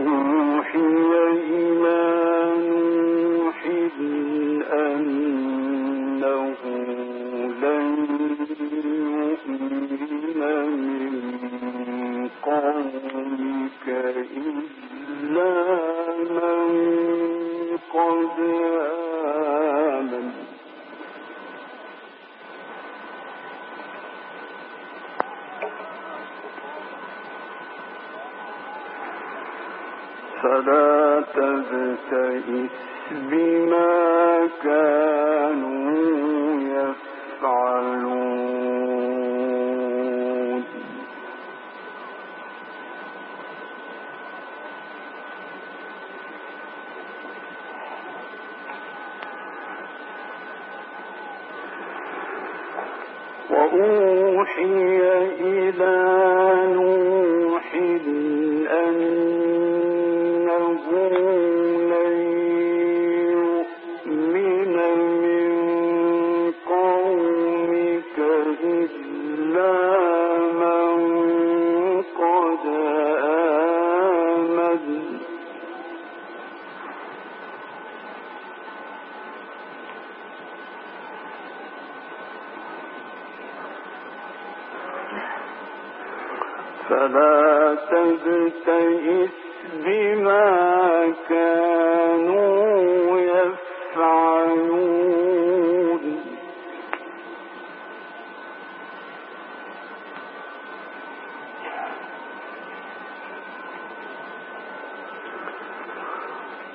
وأوحي إلى فلا تبتئس بما كانوا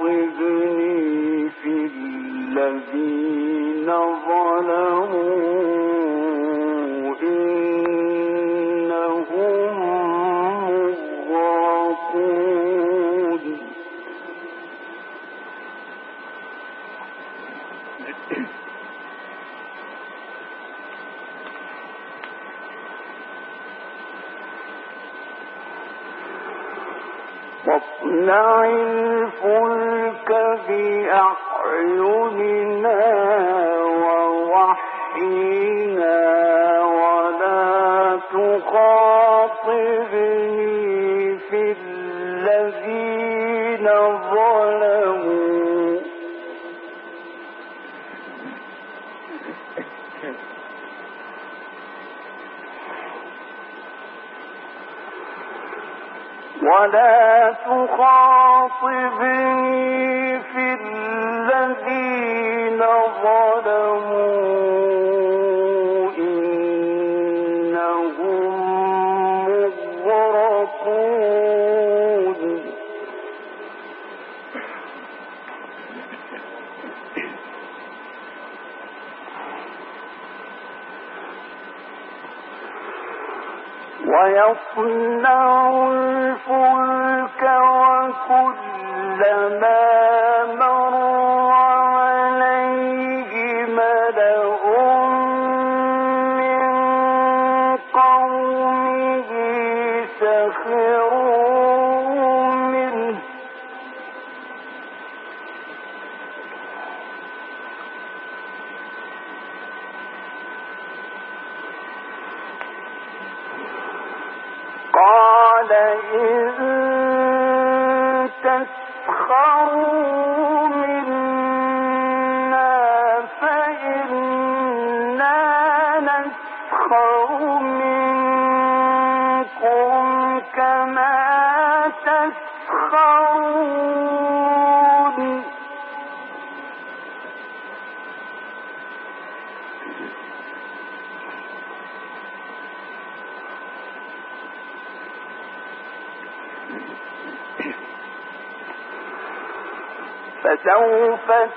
تخاطبني في الذين ظلموا. ولا تخاطبني ويصنع الفلك وكلما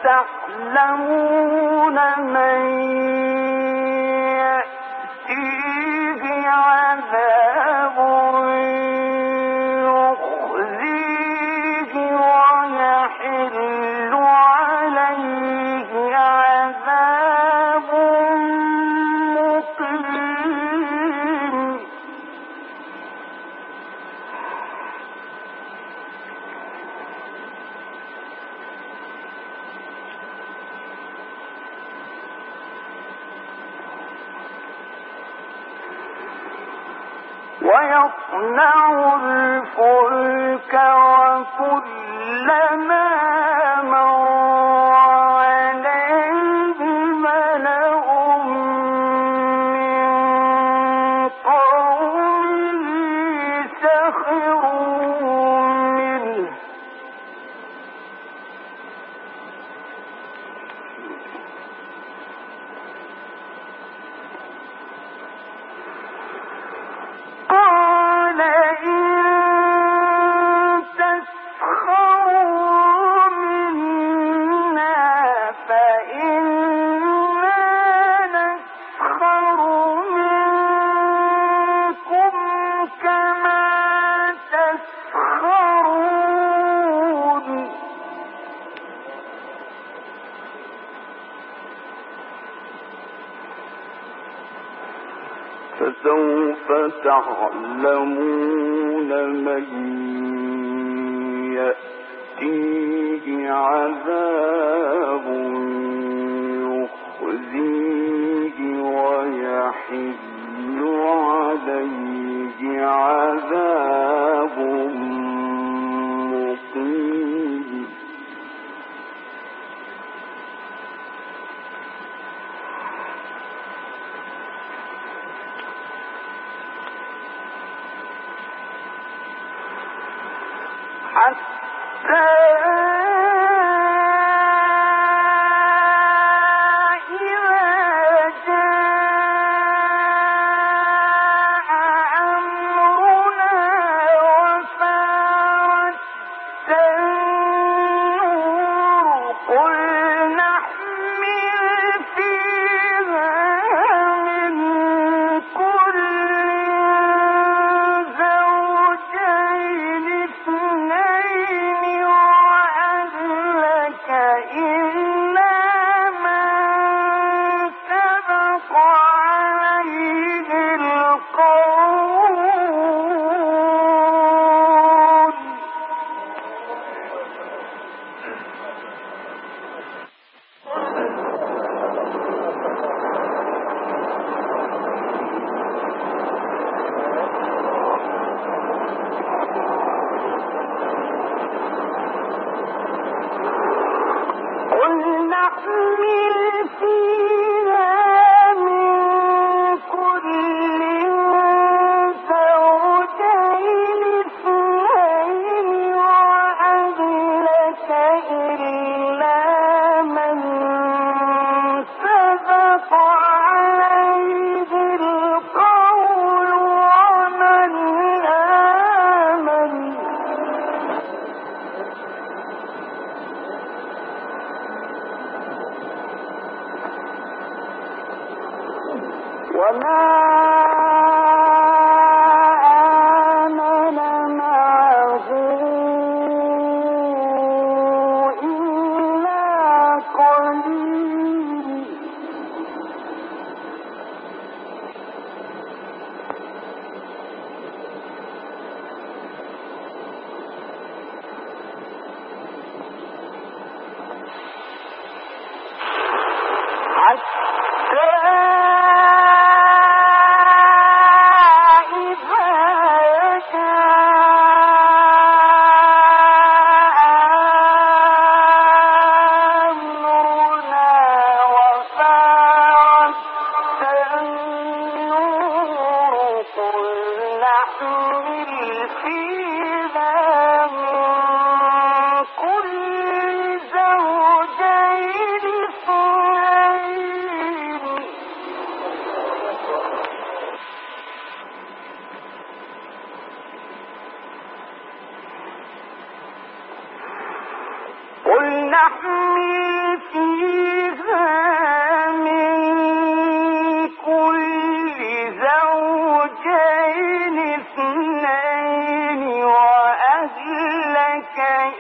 تعلمون تعلمون من يأتيه عذاب يخزيه ويحل عليه God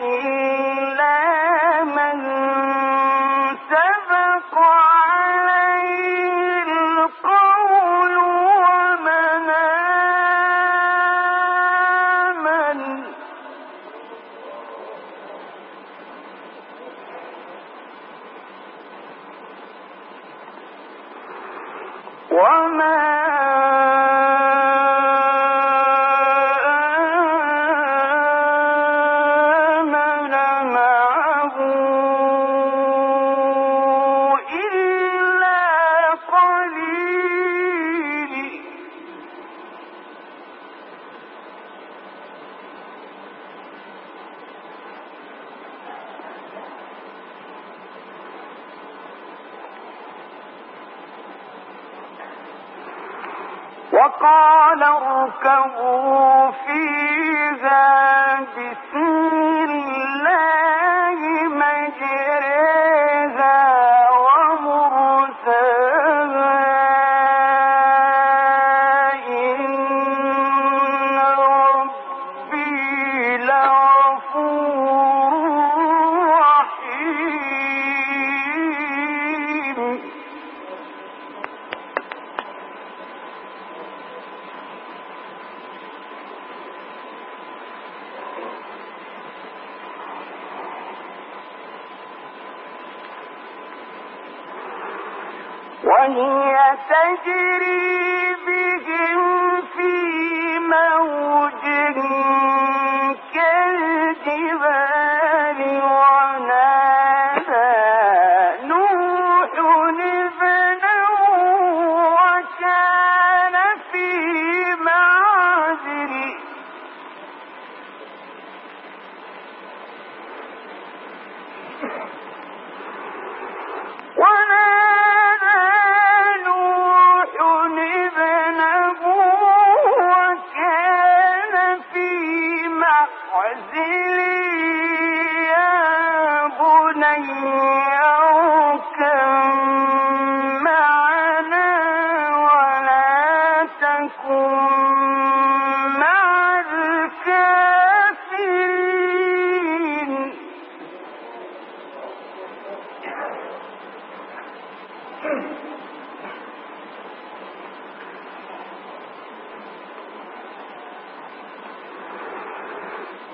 إلا فاركبوا فيه تجري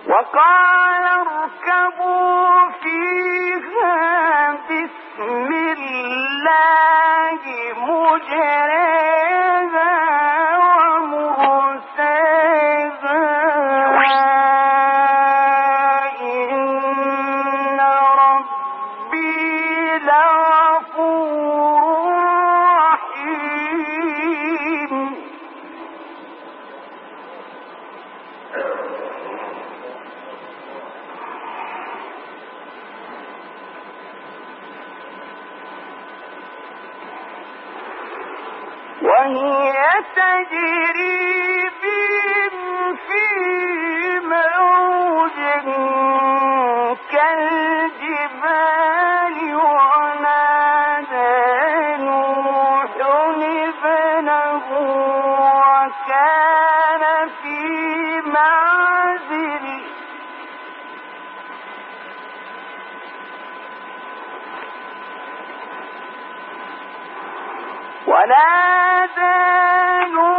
وقال اركبوا فيها بسم الله مجاهد وهي تجري ونادى نوح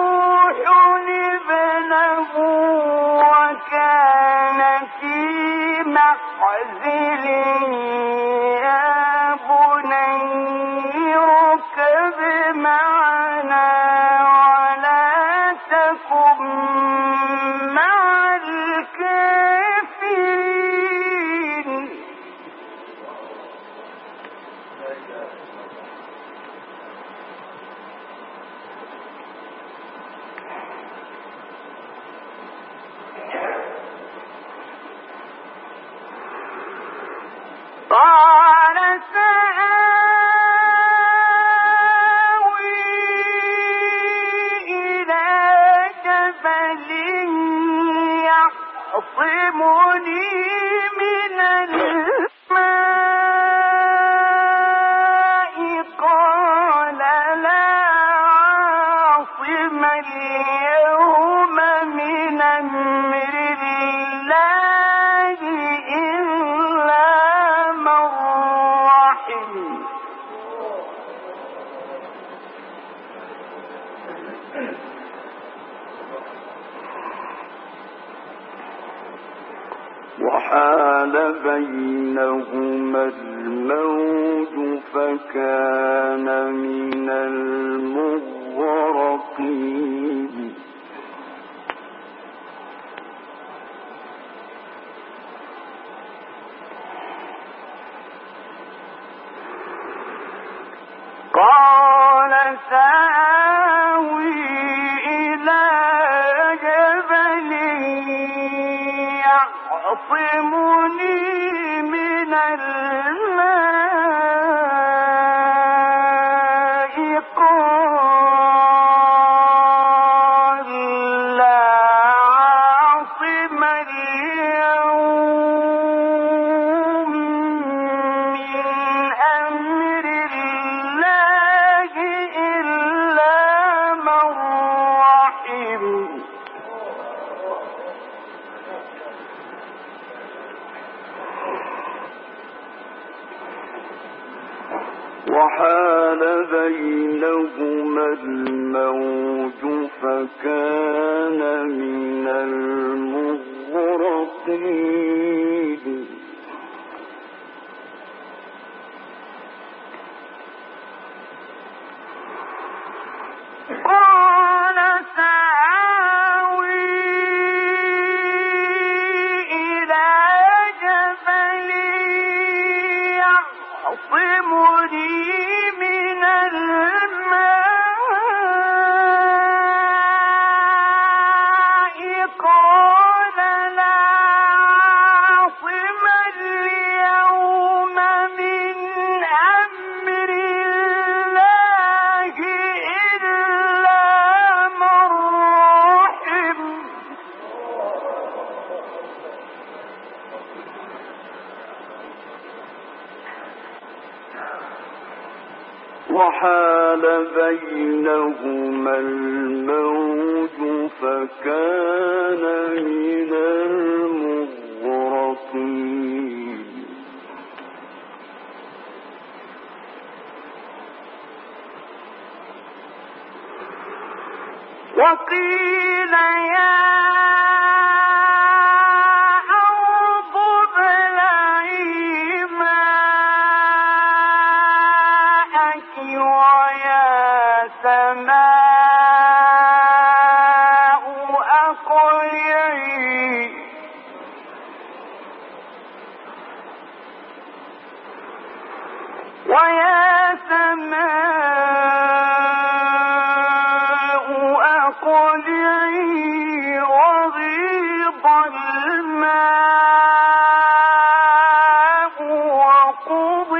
بينهما الموت فكان من الموت يعصمني. بينهما الموج فكان من المغرقين. وقيل يا عقوب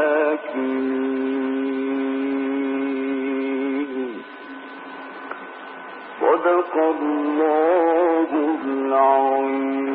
صدق الله العظيم